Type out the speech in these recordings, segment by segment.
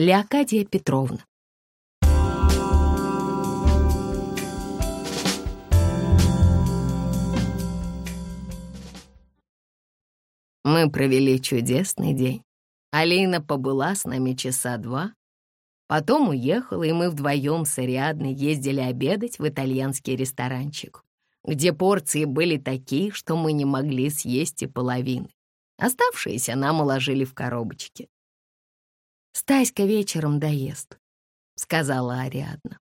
Леокадия Петровна. Мы провели чудесный день. Алина побыла с нами часа два, потом уехала, и мы вдвоем с Ариадной ездили обедать в итальянский ресторанчик, где порции были такие, что мы не могли съесть и половины. Оставшиеся нам уложили в коробочки. «Стаська вечером доест», — сказала Ариадна.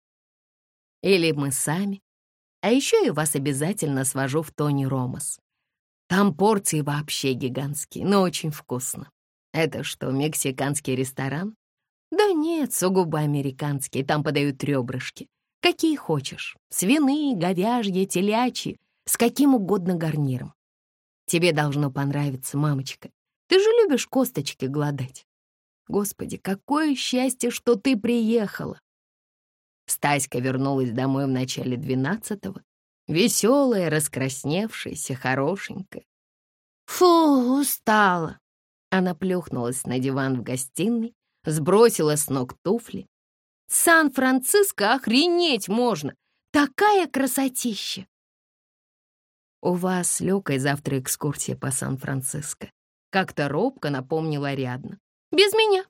«Или мы сами. А еще я вас обязательно свожу в Тони Ромас. Там порции вообще гигантские, но очень вкусно. Это что, мексиканский ресторан? Да нет, сугубо американский, там подают ребрышки. Какие хочешь, свиные, говяжьи, телячьи, с каким угодно гарниром. Тебе должно понравиться, мамочка. Ты же любишь косточки гладать. Господи, какое счастье, что ты приехала. Стаська вернулась домой в начале двенадцатого, Веселая, раскрасневшаяся, хорошенькая. Фу, устала. Она плюхнулась на диван в гостиной, сбросила с ног туфли. Сан-Франциско охренеть можно! Такая красотища! У вас с Лёкой завтра экскурсия по Сан-Франциско. Как-то робко напомнила Ариадна. Без меня.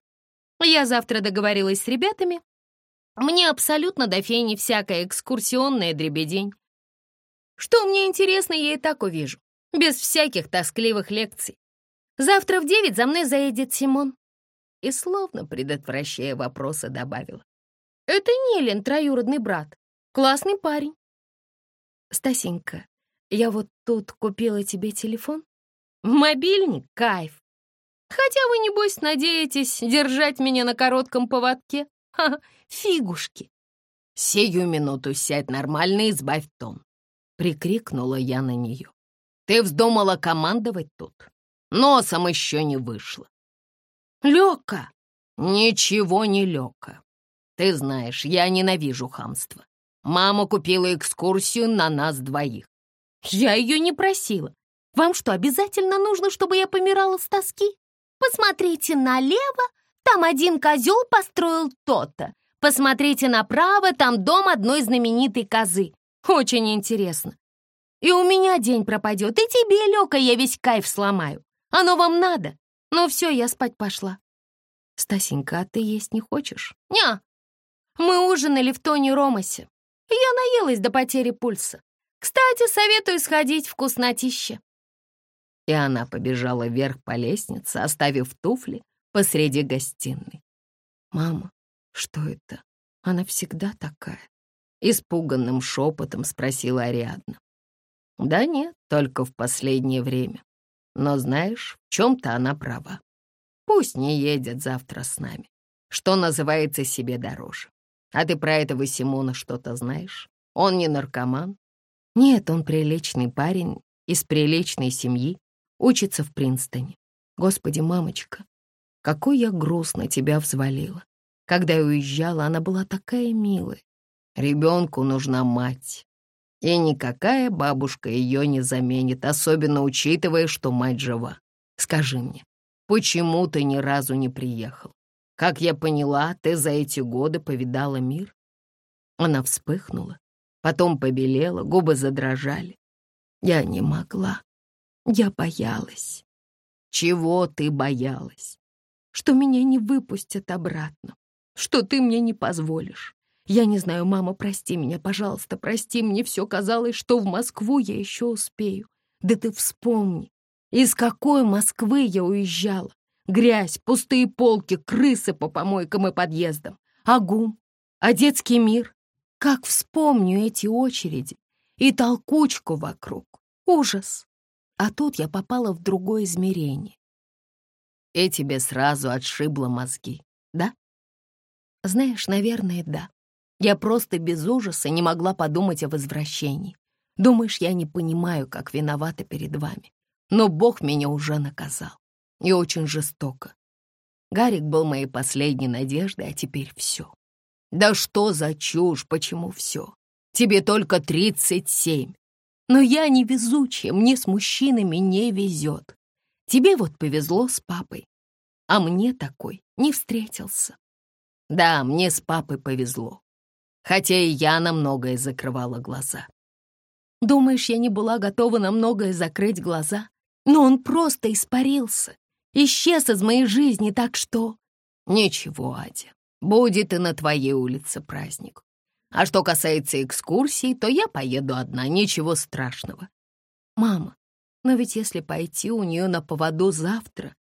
Я завтра договорилась с ребятами. Мне абсолютно до фени всякая экскурсионная дребедень. Что мне интересно, я и так увижу, без всяких тоскливых лекций. Завтра в девять за мной заедет Симон. И словно предотвращая вопросы, добавила. Это Нелен, троюродный брат. Классный парень. Стасенька, я вот тут купила тебе телефон. Мобильник — кайф. Хотя вы, небось, надеетесь держать меня на коротком поводке? Ха, фигушки. Сию минуту сядь нормально и сбавь тон. Прикрикнула я на нее. «Ты вздумала командовать тут? Носом еще не вышло». «Лёка!» «Ничего не Лёка. Ты знаешь, я ненавижу хамство. Мама купила экскурсию на нас двоих. Я ее не просила. Вам что, обязательно нужно, чтобы я помирала с тоски? Посмотрите налево, там один козел построил то-то. Посмотрите направо, там дом одной знаменитой козы. Очень интересно. И у меня день пропадет, и тебе, Лёка, я весь кайф сломаю. Оно вам надо? Ну все, я спать пошла. Стасенька, а ты есть не хочешь? Ня. Мы ужинали в Тони Ромасе. Я наелась до потери пульса. Кстати, советую сходить вкуснотище. И она побежала вверх по лестнице, оставив туфли посреди гостиной. «Мама, что это? Она всегда такая». Испуганным шепотом спросила Ариадна. Да нет, только в последнее время. Но знаешь, в чем-то она права. Пусть не едет завтра с нами. Что называется себе дороже. А ты про этого Симона что-то знаешь? Он не наркоман? Нет, он приличный парень, из приличной семьи, учится в Принстоне. Господи, мамочка, какой я груз на тебя взвалила. Когда я уезжала, она была такая милая, Ребенку нужна мать. И никакая бабушка ее не заменит, особенно учитывая, что мать жива. Скажи мне, почему ты ни разу не приехал? Как я поняла, ты за эти годы повидала мир? Она вспыхнула, потом побелела, губы задрожали. Я не могла. Я боялась. Чего ты боялась? Что меня не выпустят обратно, что ты мне не позволишь. Я не знаю, мама, прости меня, пожалуйста, прости, мне все казалось, что в Москву я еще успею. Да ты вспомни, из какой Москвы я уезжала. Грязь, пустые полки, крысы по помойкам и подъездам. А гум, а детский мир. Как вспомню эти очереди и толкучку вокруг. Ужас. А тут я попала в другое измерение. И тебе сразу отшибло мозги, да? Знаешь, наверное, да. Я просто без ужаса не могла подумать о возвращении. Думаешь, я не понимаю, как виновата перед вами. Но Бог меня уже наказал. И очень жестоко. Гарик был моей последней надеждой, а теперь все. Да что за чушь, почему все? Тебе только тридцать семь. Но я невезучая, мне с мужчинами не везет. Тебе вот повезло с папой, а мне такой не встретился. Да, мне с папой повезло. Хотя и я на многое закрывала глаза. Думаешь, я не была готова на многое закрыть глаза? Но он просто испарился, исчез из моей жизни, так что... Ничего, Адя, будет и на твоей улице праздник. А что касается экскурсий, то я поеду одна, ничего страшного. Мама, но ведь если пойти у нее на поводу завтра,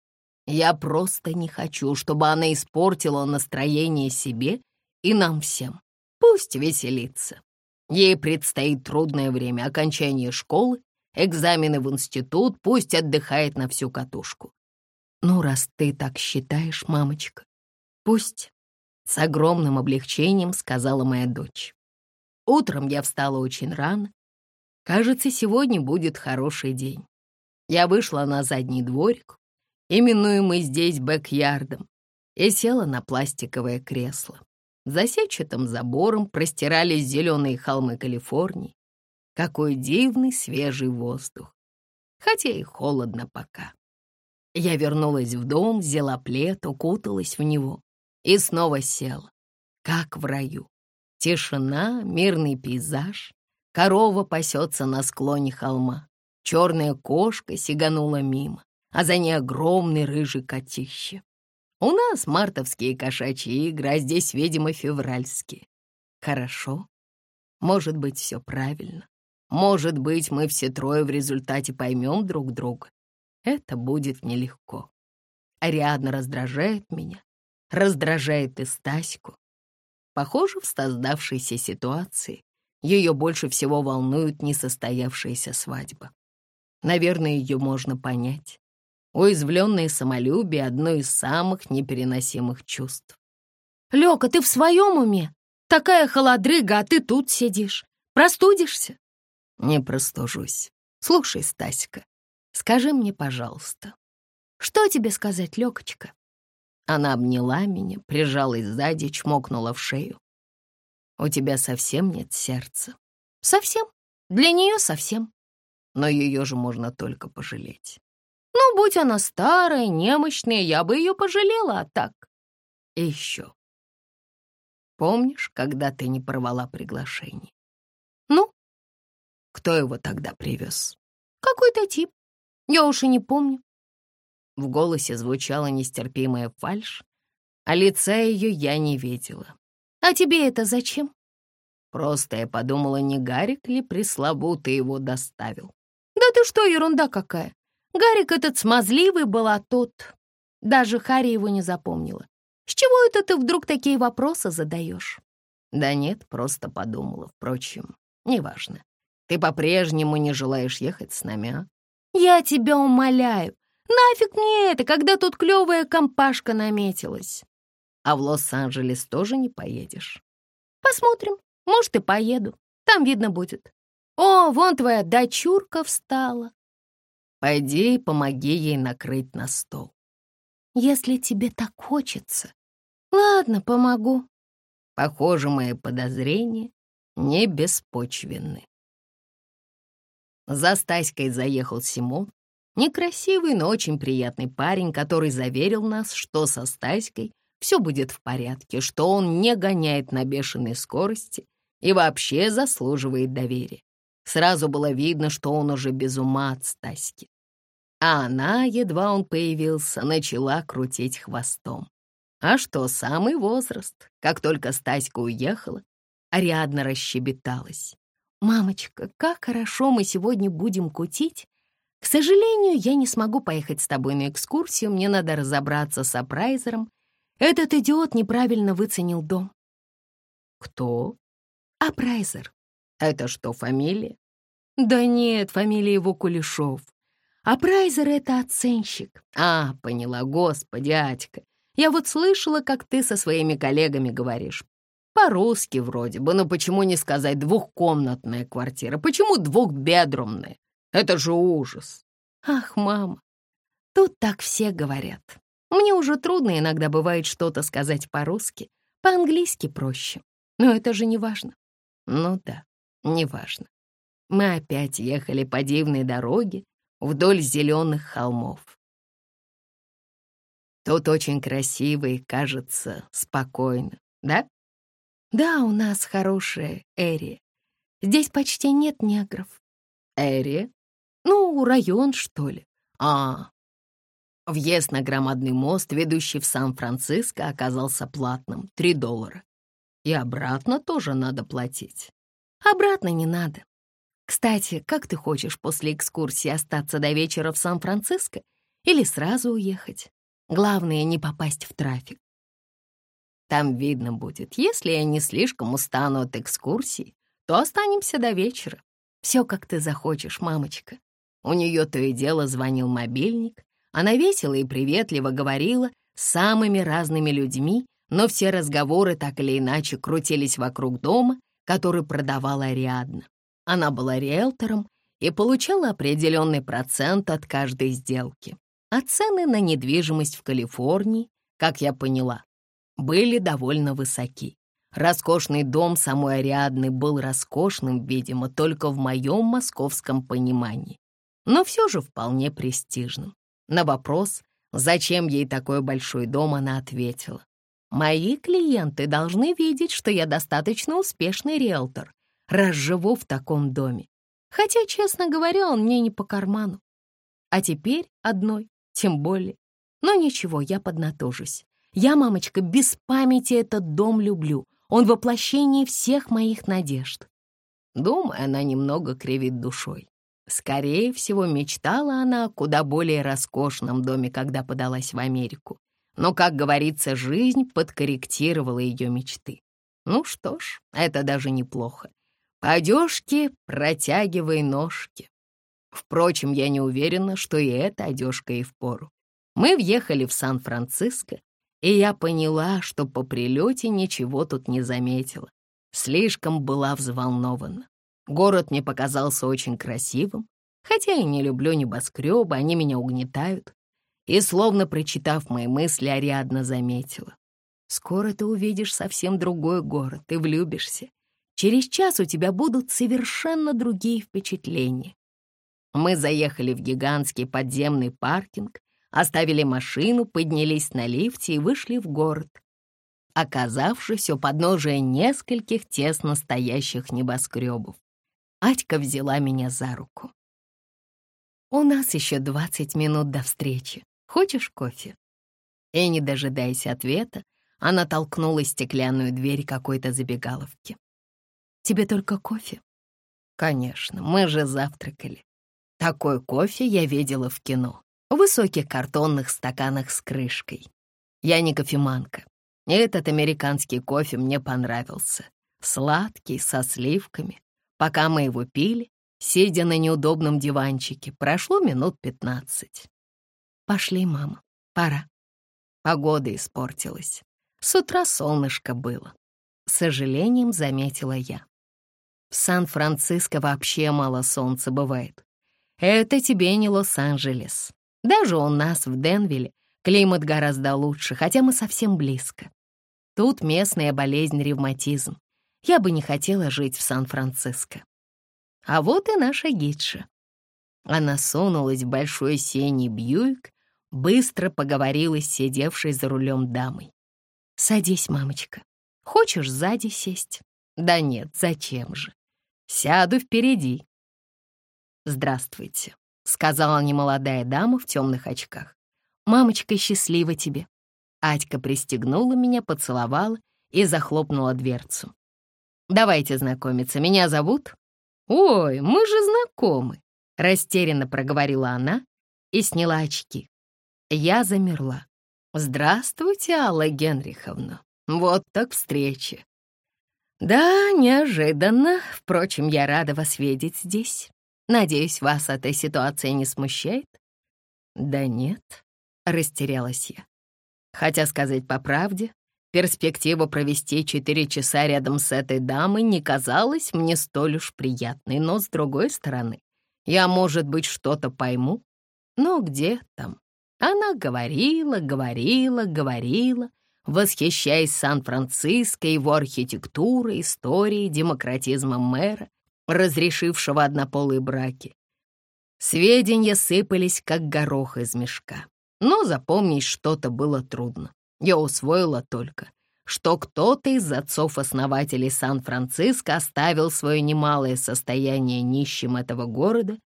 я просто не хочу, чтобы она испортила настроение себе и нам всем. Пусть веселится. Ей предстоит трудное время окончания школы, экзамены в институт, пусть отдыхает на всю катушку. Ну, раз ты так считаешь, мамочка, пусть. С огромным облегчением сказала моя дочь. Утром я встала очень рано. Кажется, сегодня будет хороший день. Я вышла на задний дворик, именуемый здесь бэк-ярдом, и села на пластиковое кресло. За сетчатым забором простирались зеленые холмы Калифорнии. Какой дивный свежий воздух. Хотя и холодно пока. Я вернулась в дом, взяла плед, укуталась в него и снова села, как в раю. Тишина, мирный пейзаж. Корова пасется на склоне холма. Черная кошка сиганула мимо, а за ней огромный рыжий котище. У нас мартовские кошачьи игры, а здесь, видимо, февральские. Хорошо. Может быть, все правильно. Может быть, мы все трое в результате поймем друг друга. Это будет нелегко. Ариадна раздражает меня, раздражает и Стаську. Похоже, в создавшейся ситуации ее больше всего волнует несостоявшаяся свадьба. Наверное, ее можно понять. Уязвленное самолюбие — одно из самых непереносимых чувств. «Лёка, ты в своем уме? Такая холодрыга, а ты тут сидишь. Простудишься?» «Не простужусь. Слушай, Стаська, скажи мне, пожалуйста». «Что тебе сказать, Лёкочка?» Она обняла меня, прижалась сзади, чмокнула в шею. «У тебя совсем нет сердца?» «Совсем. Для нее совсем. Но ее же можно только пожалеть. Ну, будь она старая, немощная, я бы ее пожалела, а так...» «И еще. Помнишь, когда ты не порвала приглашение?» «Ну?» «Кто его тогда привез?» «Какой-то тип. Я уж и не помню. В голосе звучала нестерпимая фальшь, а лица ее я не видела. «А тебе это зачем?» Просто я подумала, не Гарик ли пресловутый его доставил. «Да ты что, ерунда какая! Гарик этот смазливый был, а тот...» Даже Хари его не запомнила. «С чего это ты вдруг такие вопросы задаешь?» «Да нет, просто подумала. Впрочем, неважно. Ты по-прежнему не желаешь ехать с нами, а?» «Я тебя умоляю, Нафиг мне это, когда тут клевая компашка наметилась. А в Лос-Анджелес тоже не поедешь? Посмотрим, может, и поеду. Там видно будет. О, вон твоя дочурка встала. Пойди и помоги ей накрыть на стол. Если тебе так хочется. Ладно, помогу. Похоже, мои подозрения не беспочвенны. За Стаськой заехал Симон, Некрасивый, но очень приятный парень, который заверил нас, что со Стаськой все будет в порядке, что он не гоняет на бешеной скорости и вообще заслуживает доверия. Сразу было видно, что он уже без ума от Стаськи. А она, едва он появился, начала крутить хвостом. А что, самый возраст. Как только Стаська уехала, Ариадна расщебеталась. «Мамочка, как хорошо мы сегодня будем кутить, к сожалению, я не смогу поехать с тобой на экскурсию, мне надо разобраться с апрайзером. Этот идиот неправильно выценил дом. Кто? Апрайзер. Это что, фамилия? Да нет, фамилия его Кулешов. Апрайзер — это оценщик. А, поняла, господи, Атька. Я вот слышала, как ты со своими коллегами говоришь. По-русски вроде бы, но почему не сказать двухкомнатная квартира? Почему двухбедрумная? Это же ужас. Ах, мама, тут так все говорят. Мне уже трудно иногда бывает что-то сказать по-русски, по-английски проще. Но это же не важно. Ну да, не важно. Мы опять ехали по дивной дороге вдоль зеленых холмов. Тут очень красиво и, кажется, спокойно, да? Да, у нас хорошая Эри. Здесь почти нет негров. Эри? Ну, район, что ли. А, Въезд на громадный мост, ведущий в Сан-Франциско, оказался платным — 3 доллара. И обратно тоже надо платить. Обратно не надо. Кстати, как ты хочешь после экскурсии остаться до вечера в Сан-Франциско или сразу уехать? Главное, не попасть в трафик. Там видно будет. Если я не слишком устану от экскурсии, то останемся до вечера. Все, как ты захочешь, мамочка. У нее то и дело звонил мобильник, она весело и приветливо говорила с самыми разными людьми, но все разговоры так или иначе крутились вокруг дома, который продавала Ариадна. Она была риэлтором и получала определенный процент от каждой сделки. А цены на недвижимость в Калифорнии, как я поняла, были довольно высоки. Роскошный дом самой Ариадны был роскошным, видимо, только в моем московском понимании, но все же вполне престижным. На вопрос, зачем ей такой большой дом, она ответила. «Мои клиенты должны видеть, что я достаточно успешный риэлтор, раз живу в таком доме. Хотя, честно говоря, он мне не по карману. А теперь одной, тем более. Но ничего, я поднатужусь. Я, мамочка, без памяти этот дом люблю. Он воплощение всех моих надежд». Думаю, она немного кривит душой. Скорее всего, мечтала она о куда более роскошном доме, когда подалась в Америку. Но, как говорится, жизнь подкорректировала ее мечты. Ну что ж, это даже неплохо. По протягивай ножки. Впрочем, я не уверена, что и эта одежка и впору. Мы въехали в Сан-Франциско, и я поняла, что по прилете ничего тут не заметила. Слишком была взволнована. Город мне показался очень красивым, хотя я не люблю небоскребы, они меня угнетают. И, словно прочитав мои мысли, Ариадна заметила. «Скоро ты увидишь совсем другой город и влюбишься. Через час у тебя будут совершенно другие впечатления». Мы заехали в гигантский подземный паркинг, оставили машину, поднялись на лифте и вышли в город, оказавшись у подножия нескольких тесно стоящих небоскребов. Атька взяла меня за руку. «У нас еще двадцать минут до встречи. Хочешь кофе?» И, не дожидаясь ответа, она толкнула стеклянную дверь какой-то забегаловки. «Тебе только кофе?» «Конечно, мы же завтракали. Такой кофе я видела в кино, в высоких картонных стаканах с крышкой. Я не кофеманка. Этот американский кофе мне понравился. Сладкий, со сливками, Пока мы его пили, сидя на неудобном диванчике, прошло минут пятнадцать. «Пошли, мама, пора». Погода испортилась. С утра солнышко было. С сожалением заметила я. В Сан-Франциско вообще мало солнца бывает. Это тебе не Лос-Анджелес. Даже у нас в Денвилле климат гораздо лучше, хотя мы совсем близко. Тут местная болезнь ревматизм. Я бы не хотела жить в Сан-Франциско. А вот и наша гидша. Она сунулась в большой синий Бьюик, быстро поговорила с сидевшей за рулем дамой. «Садись, мамочка. Хочешь сзади сесть?» «Да нет, зачем же? Сяду впереди». «Здравствуйте», — сказала немолодая дама в темных очках. «Мамочка, счастлива тебе». Атька пристегнула меня, поцеловала и захлопнула дверцу. Давайте знакомиться. Меня зовут...» «Ой, мы же знакомы», — растерянно проговорила она и сняла очки. Я замерла. «Здравствуйте, Алла Генриховна. Вот так встреча». «Да, неожиданно. Впрочем, я рада вас видеть здесь. Надеюсь, вас эта ситуация не смущает?» «Да нет», — растерялась я. Хотя, сказать по правде, Перспектива провести четыре часа рядом с этой дамой не казалась мне столь уж приятной, но, с другой стороны, я, может быть, что-то пойму. Но где там? Она говорила, говорила, говорила, восхищаясь Сан-Франциско, его архитектурой, историей, демократизмом мэра, разрешившего однополые браки. Сведения сыпались, как горох из мешка. Но запомнить что-то было трудно. Я усвоила только, что кто-то из отцов-основателей Сан-Франциско оставил свое немалое состояние нищим этого города,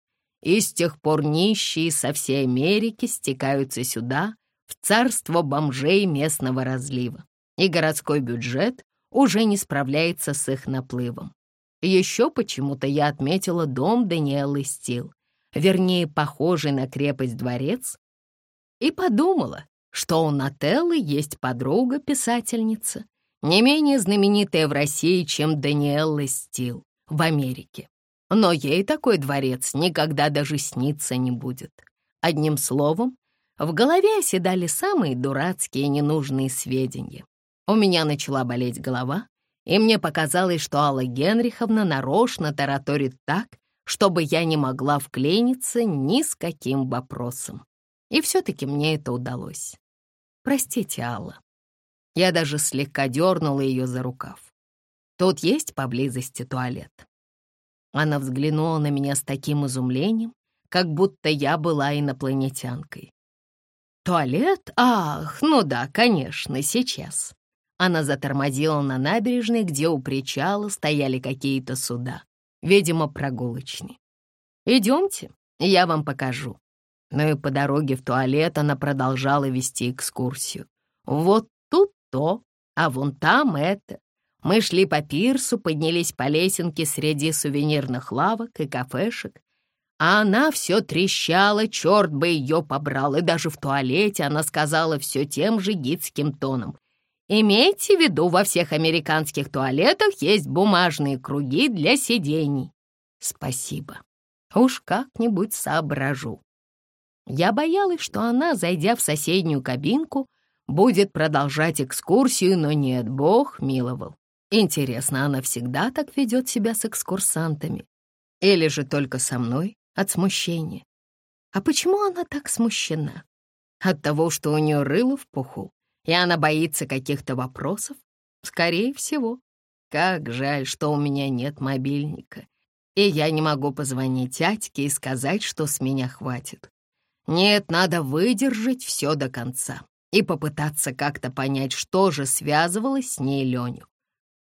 и с тех пор нищие со всей Америки стекаются сюда, в царство бомжей местного разлива, и городской бюджет уже не справляется с их наплывом. Еще почему-то я отметила дом Даниэлы Стил, вернее, похожий на крепость-дворец, и подумала, что у Нателлы есть подруга-писательница, не менее знаменитая в России, чем Даниэлла Стил в Америке. Но ей такой дворец никогда даже сниться не будет. Одним словом, в голове оседали самые дурацкие ненужные сведения. У меня начала болеть голова, и мне показалось, что Алла Генриховна нарочно тараторит так, чтобы я не могла вклиниться ни с каким вопросом. И все-таки мне это удалось. Простите, Алла. Я даже слегка дернула ее за рукав. Тут есть поблизости туалет. Она взглянула на меня с таким изумлением, как будто я была инопланетянкой. «Туалет? Ах, ну да, конечно, сейчас». Она затормозила на набережной, где у причала стояли какие-то суда, видимо, прогулочные. «Идемте, я вам покажу». Но и по дороге в туалет она продолжала вести экскурсию. Вот тут то, а вон там это. Мы шли по пирсу, поднялись по лесенке среди сувенирных лавок и кафешек, а она все трещала, черт бы ее побрал, и даже в туалете она сказала все тем же гидским тоном. «Имейте в виду, во всех американских туалетах есть бумажные круги для сидений». «Спасибо. Уж как-нибудь соображу». Я боялась, что она, зайдя в соседнюю кабинку, будет продолжать экскурсию, но нет, Бог миловал. Интересно, она всегда так ведет себя с экскурсантами? Или же только со мной от смущения? А почему она так смущена? От того, что у нее рыло в пуху, и она боится каких-то вопросов? Скорее всего. Как жаль, что у меня нет мобильника, и я не могу позвонить тятьке и сказать, что с меня хватит. Нет, надо выдержать все до конца и попытаться как-то понять, что же связывало с ней Леню.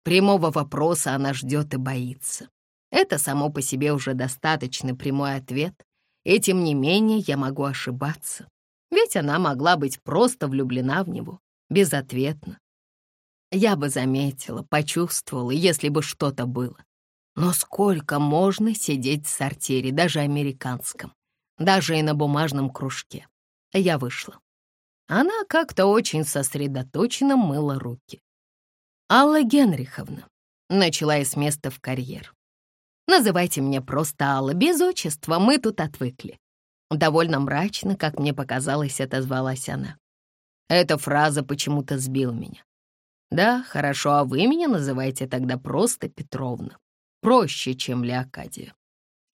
Прямого вопроса она ждет и боится. Это само по себе уже достаточно прямой ответ, и тем не менее я могу ошибаться. Ведь она могла быть просто влюблена в него, безответно. Я бы заметила, почувствовала, если бы что-то было. Но сколько можно сидеть в сортире, даже американском? Даже и на бумажном кружке. Я вышла. Она как-то очень сосредоточенно мыла руки. «Алла Генриховна», — начала я с места в карьер. «Называйте меня просто Алла, без отчества, мы тут отвыкли». Довольно мрачно, как мне показалось, отозвалась она. Эта фраза почему-то сбила меня. «Да, хорошо, а вы меня называйте тогда просто Петровна. Проще, чем Леокадия».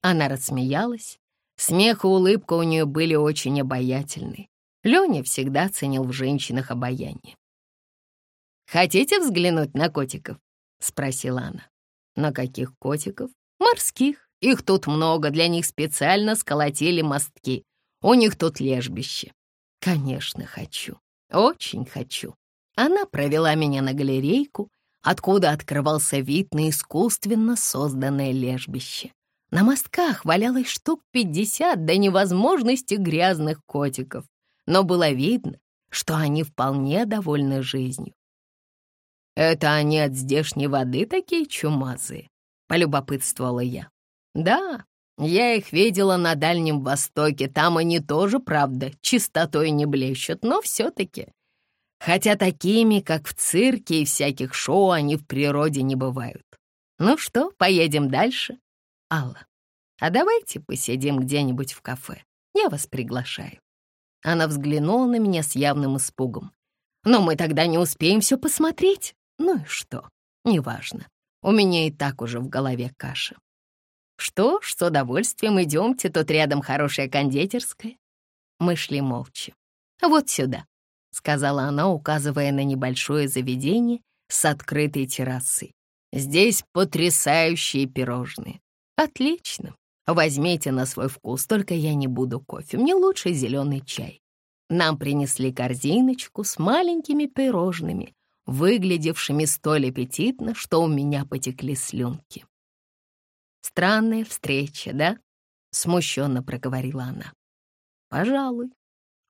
Она рассмеялась, Смех и улыбка у нее были очень обаятельны. Леня всегда ценил в женщинах обаяние. «Хотите взглянуть на котиков?» — спросила она. «На каких котиков?» «Морских. Их тут много, для них специально сколотили мостки. У них тут лежбище». «Конечно, хочу. Очень хочу». Она провела меня на галерейку, откуда открывался вид на искусственно созданное лежбище. На мостках валялось штук пятьдесят до невозможности грязных котиков, но было видно, что они вполне довольны жизнью. «Это они от здешней воды такие чумазые?» — полюбопытствовала я. «Да, я их видела на Дальнем Востоке, там они тоже, правда, чистотой не блещут, но все-таки. Хотя такими, как в цирке и всяких шоу, они в природе не бывают. Ну что, поедем дальше?» Алла, а давайте посидим где-нибудь в кафе. Я вас приглашаю». Она взглянула на меня с явным испугом. «Но мы тогда не успеем все посмотреть. Ну и что? Неважно. У меня и так уже в голове каша. Что ж, с удовольствием идемте, тут рядом хорошая кондитерская». Мы шли молча. «Вот сюда», — сказала она, указывая на небольшое заведение с открытой террасой. «Здесь потрясающие пирожные. Отлично. Возьмите на свой вкус, только я не буду кофе. Мне лучше зеленый чай. Нам принесли корзиночку с маленькими пирожными, выглядевшими столь аппетитно, что у меня потекли слюнки. «Странная встреча, да?» — смущенно проговорила она. «Пожалуй».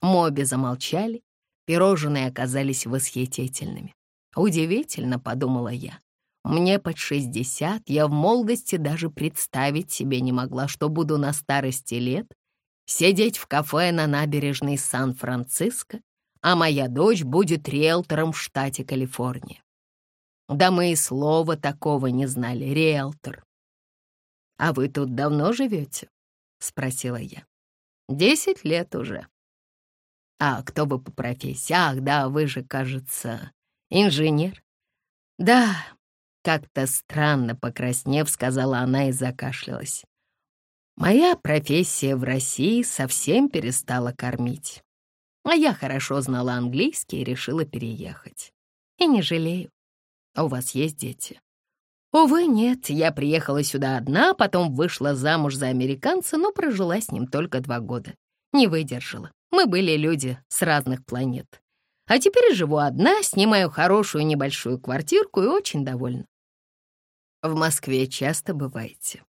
Мы замолчали, пирожные оказались восхитительными. «Удивительно», — подумала я. Мне под шестьдесят, я в молодости даже представить себе не могла, что буду на старости лет сидеть в кафе на набережной Сан-Франциско, а моя дочь будет риэлтором в штате Калифорния. Да мы и слова такого не знали, риэлтор. «А вы тут давно живете?» — спросила я. «Десять лет уже». «А кто вы по профессии? Ах, да, вы же, кажется, инженер». «Да, как-то странно покраснев, сказала она и закашлялась. Моя профессия в России совсем перестала кормить. А я хорошо знала английский и решила переехать. И не жалею. А у вас есть дети? Увы, нет. Я приехала сюда одна, потом вышла замуж за американца, но прожила с ним только два года. Не выдержала. Мы были люди с разных планет. А теперь живу одна, снимаю хорошую небольшую квартирку и очень довольна. В Москве часто бываете?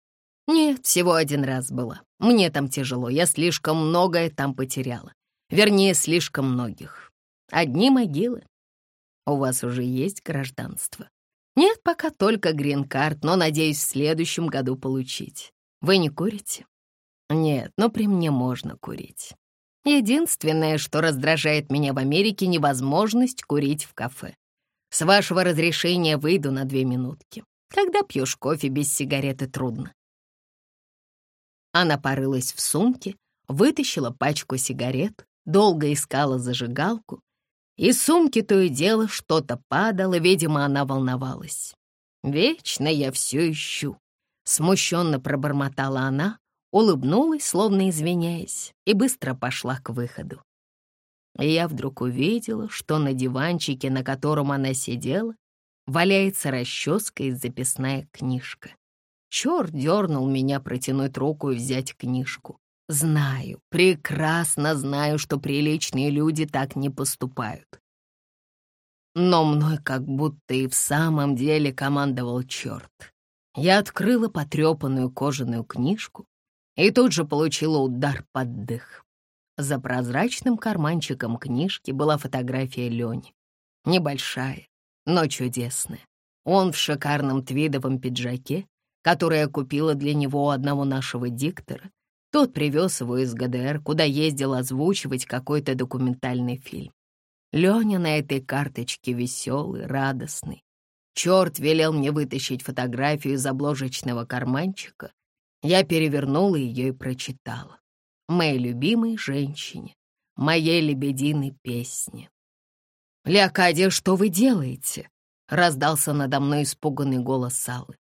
Нет, всего один раз была. Мне там тяжело, я слишком многое там потеряла. Вернее, слишком многих. Одни могилы. У вас уже есть гражданство? Нет, пока только грин-карт, но надеюсь в следующем году получить. Вы не курите? Нет, но при мне можно курить. Единственное, что раздражает меня в Америке, невозможность курить в кафе. С вашего разрешения выйду на две минутки. Когда пьешь кофе без сигареты, трудно. Она порылась в сумке, вытащила пачку сигарет, долго искала зажигалку. Из сумки то и дело что-то падало, видимо, она волновалась. «Вечно я все ищу», — смущенно пробормотала она, улыбнулась, словно извиняясь, и быстро пошла к выходу. И я вдруг увидела, что на диванчике, на котором она сидела, валяется расческа и записная книжка. Черт дернул меня протянуть руку и взять книжку. Знаю, прекрасно знаю, что приличные люди так не поступают. Но мной как будто и в самом деле командовал черт. Я открыла потрепанную кожаную книжку и тут же получила удар под дых. За прозрачным карманчиком книжки была фотография Лени. Небольшая, но чудесное. Он в шикарном твидовом пиджаке, который я купила для него у одного нашего диктора. Тот привез его из ГДР, куда ездил озвучивать какой-то документальный фильм. Леня на этой карточке веселый, радостный. Черт велел мне вытащить фотографию из обложечного карманчика. Я перевернула ее и прочитала. Моей любимой женщине, моей лебединой песне. «Леокадия, что вы делаете?» — раздался надо мной испуганный голос Аллы.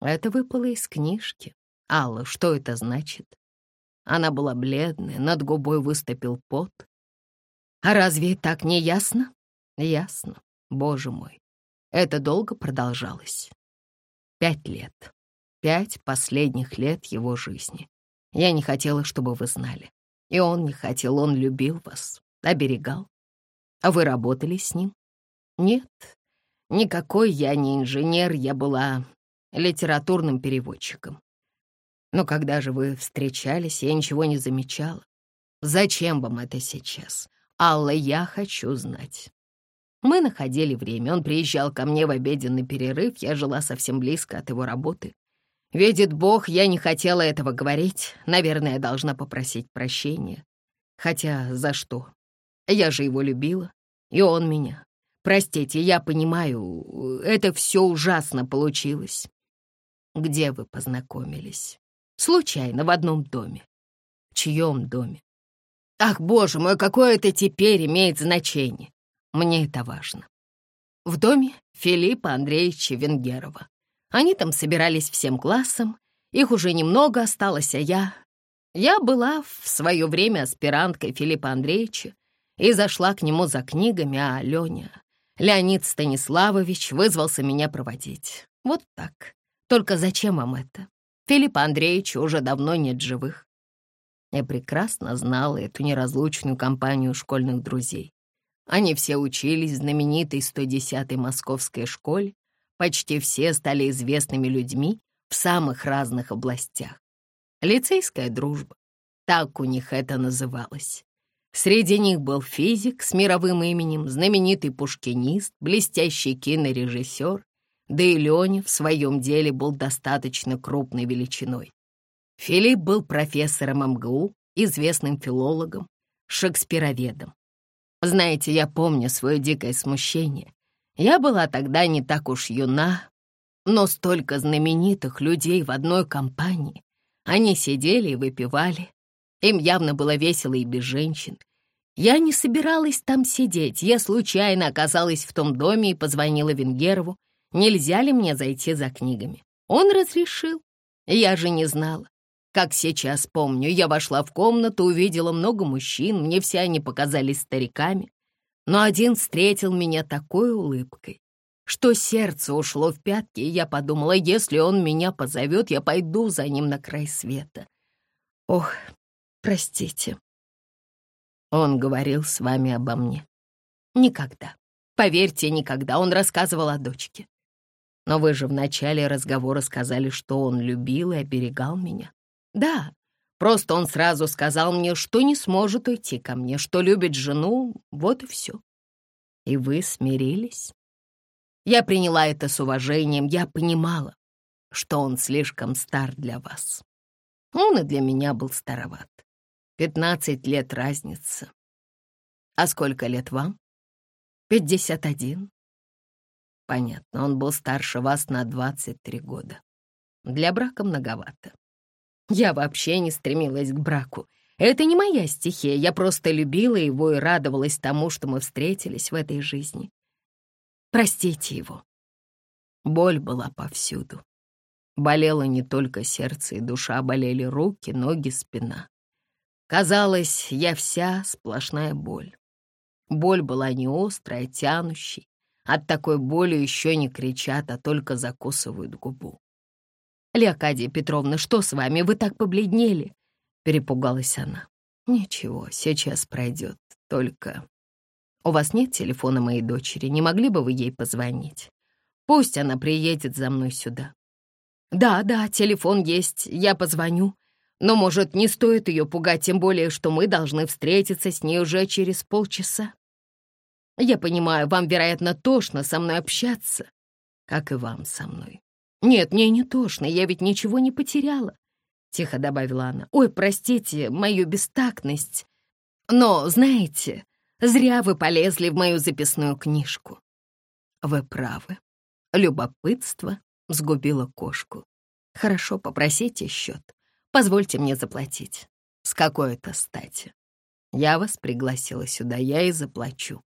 Это выпало из книжки. «Алла, что это значит?» Она была бледная, над губой выступил пот. «А разве так не ясно?» «Ясно, боже мой. Это долго продолжалось. Пять лет. Пять последних лет его жизни. Я не хотела, чтобы вы знали. И он не хотел, он любил вас, оберегал. А вы работали с ним? Нет, никакой я не инженер, я была литературным переводчиком. Но когда же вы встречались, я ничего не замечала. Зачем вам это сейчас? Алла, я хочу знать. Мы находили время, он приезжал ко мне в обеденный перерыв, я жила совсем близко от его работы. Видит Бог, я не хотела этого говорить, наверное, должна попросить прощения. Хотя за что? Я же его любила, и он меня. Простите, я понимаю, это все ужасно получилось. Где вы познакомились? Случайно, в одном доме. В чьем доме? Ах, боже мой, какое это теперь имеет значение? Мне это важно. В доме Филиппа Андреевича Венгерова. Они там собирались всем классом, их уже немного осталось, а я... Я была в свое время аспиранткой Филиппа Андреевича, и зашла к нему за книгами, а Леня, Леонид Станиславович, вызвался меня проводить. Вот так. Только зачем вам это? Филиппа Андреевича уже давно нет живых. Я прекрасно знала эту неразлучную компанию школьных друзей. Они все учились в знаменитой 110-й московской школе, почти все стали известными людьми в самых разных областях. Лицейская дружба, так у них это называлось. Среди них был физик с мировым именем, знаменитый пушкинист, блестящий кинорежиссер, да и Леня в своем деле был достаточно крупной величиной. Филипп был профессором МГУ, известным филологом, шекспироведом. Знаете, я помню свое дикое смущение. Я была тогда не так уж юна, но столько знаменитых людей в одной компании. Они сидели и выпивали. Им явно было весело и без женщин. Я не собиралась там сидеть. Я случайно оказалась в том доме и позвонила Венгерову, нельзя ли мне зайти за книгами. Он разрешил. Я же не знала. Как сейчас помню, я вошла в комнату, увидела много мужчин, мне все они показались стариками, но один встретил меня такой улыбкой, что сердце ушло в пятки, и я подумала, если он меня позовет, я пойду за ним на край света. Ох, простите. Он говорил с вами обо мне. Никогда. Поверьте, никогда. Он рассказывал о дочке. Но вы же в начале разговора сказали, что он любил и оберегал меня. Да, просто он сразу сказал мне, что не сможет уйти ко мне, что любит жену, вот и все. И вы смирились? Я приняла это с уважением, я понимала, что он слишком стар для вас. Он и для меня был староват. Пятнадцать лет разница. А сколько лет вам? Пятьдесят один. Понятно, он был старше вас на двадцать три года. Для брака многовато. Я вообще не стремилась к браку. Это не моя стихия, я просто любила его и радовалась тому, что мы встретились в этой жизни. Простите его. Боль была повсюду. Болело не только сердце и душа, болели руки, ноги, спина. Казалось, я вся сплошная боль. Боль была не острая, а тянущей. От такой боли еще не кричат, а только закусывают губу. «Леокадия Петровна, что с вами? Вы так побледнели?» Перепугалась она. «Ничего, сейчас пройдет. Только у вас нет телефона моей дочери? Не могли бы вы ей позвонить? Пусть она приедет за мной сюда». «Да, да, телефон есть, я позвоню. Но, может, не стоит ее пугать, тем более, что мы должны встретиться с ней уже через полчаса. Я понимаю, вам, вероятно, тошно со мной общаться, как и вам со мной. «Нет, мне не тошно, я ведь ничего не потеряла», — тихо добавила она. «Ой, простите мою бестактность, но, знаете, зря вы полезли в мою записную книжку». «Вы правы. Любопытство сгубило кошку. Хорошо, попросите счет. Позвольте мне заплатить. С какой это стати? Я вас пригласила сюда, я и заплачу.